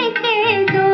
உரைத்தேதோ